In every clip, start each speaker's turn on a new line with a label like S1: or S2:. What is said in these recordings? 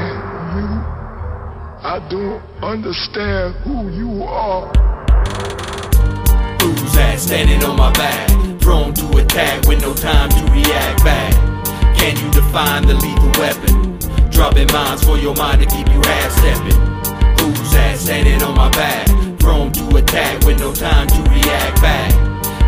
S1: you. I don't understand who you are.
S2: Who's that standing on my back? Prone to attack with no time to react back. Can you define the lethal weapon? Dropping mines for your mind to keep you half stepping. Who's that standing on my back? Prone to attack with no time to react back.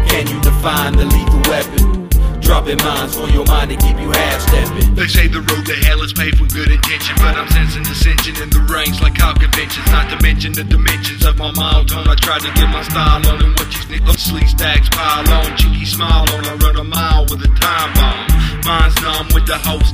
S2: Can you define the lethal weapon? Dropping mines for your mind to keep you half stepping.
S3: They say the road to hell is paved with good intention, but I'm sensing dissension in the ranks like cop conventions. Not to mention the dimensions of my mild tone. I try to get my style on, and what you think of sleek stacks pile on. Cheeky smile on, I run a mile with a time bomb. Mine's numb with the hopes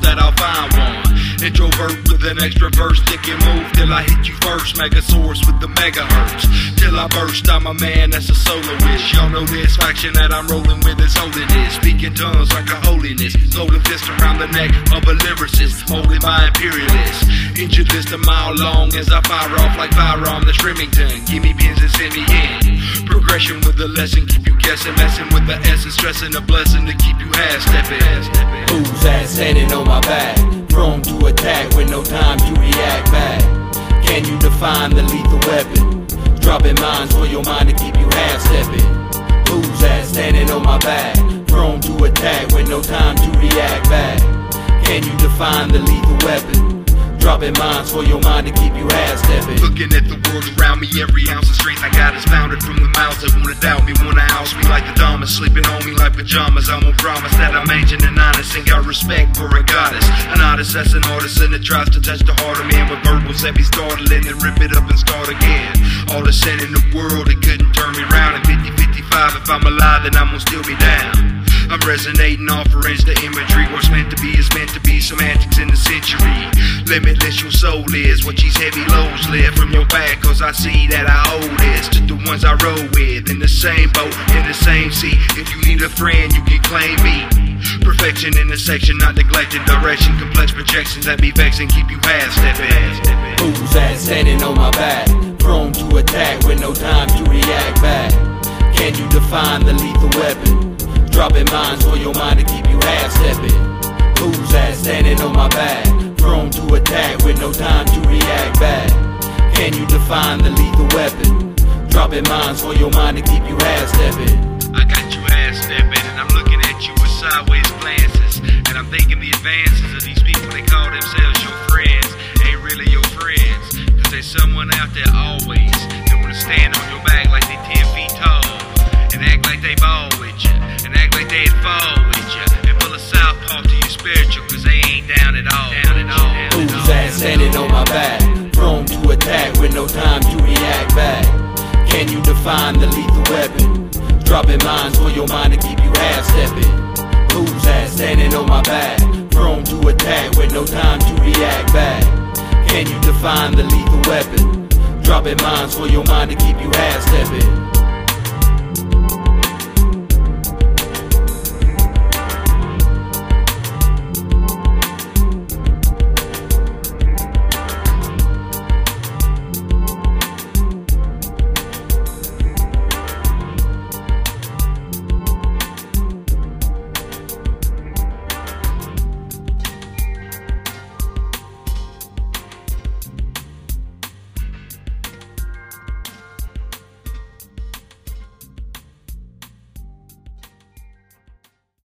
S3: an extra verse, stick and move till I hit you first. Megasaurus with the megahertz. Till I burst, I'm a man that's a soloist. Y'all know this faction that I'm rolling with is holiness. Speaking tongues like a holiness. Golden fist around the neck of a lyricist. Holding my imperialist. Inch list a mile long as I fire off like firearm that's Remington. Give me pins and send me in. Progression with the lesson, keep you guessing. Messing with the essence, stressing the blessing to keep you half stepping.
S2: Who's that standing on my back? Prone to attack with no time to react back. Can you define the lethal weapon? Dropping mines for your mind to keep you half stepping. Who's that standing on my back? Prone to attack with no time to react back. Can you define the lethal weapon? Dropping mines for your mind to keep you half stepping.
S3: Looking at the world around me, every ounce of strength I got is founded from the mouths that wanna doubt me, wanna house me like the Dharma, sleeping on me like pajamas. I won't promise that I'm ancient and honest and got respect for a goddess. An artist that's an artisan that tries to touch the heart of man with verbals that be startling and rip it up and start again. All the sin in the world, it couldn't turn me round. And 50 55, if I'm alive, then I'm gonna still be down. I'm resonating off range the imagery. What's meant to be is meant to be. Semantics in the century. Limitless your soul is. What these heavy loads live from your back. Cause I see that I owe this to the ones I roll with. In the same boat, in the same sea. If you need a friend, you can claim me. Perfection in the section, not neglected direction. Complex projections that be vexing, keep you half stepping.
S2: Who's that standing on my back? Prone to attack with no time to react back. Can you define the lethal weapon? Dropping mines for your mind to keep you half stepping. Who's that standing on my back? No time to react back. Can you define the lethal weapon? Dropping mines for your mind to keep you half stepping.
S3: I got you ass stepping, and I'm looking at you with sideways glances. And I'm thinking the advances of these people they call themselves your friends ain't really your friends. Cause there's someone out there always that wanna stand on your back like they 10 feet tall. And act like they ball with you. And act like they'd fall with you. Pull a southpaw to your spiritual, cause they ain't down at all. Down at all.
S2: Who's
S3: at
S2: that standing on my back? Prone to attack with no time to react back. Can you define the lethal weapon? Dropping mines for your mind to keep you half stepping. Who's that standing on my back? Prone to attack with no time to react back. Can you define the lethal weapon? Dropping mines for your mind to keep you half stepping.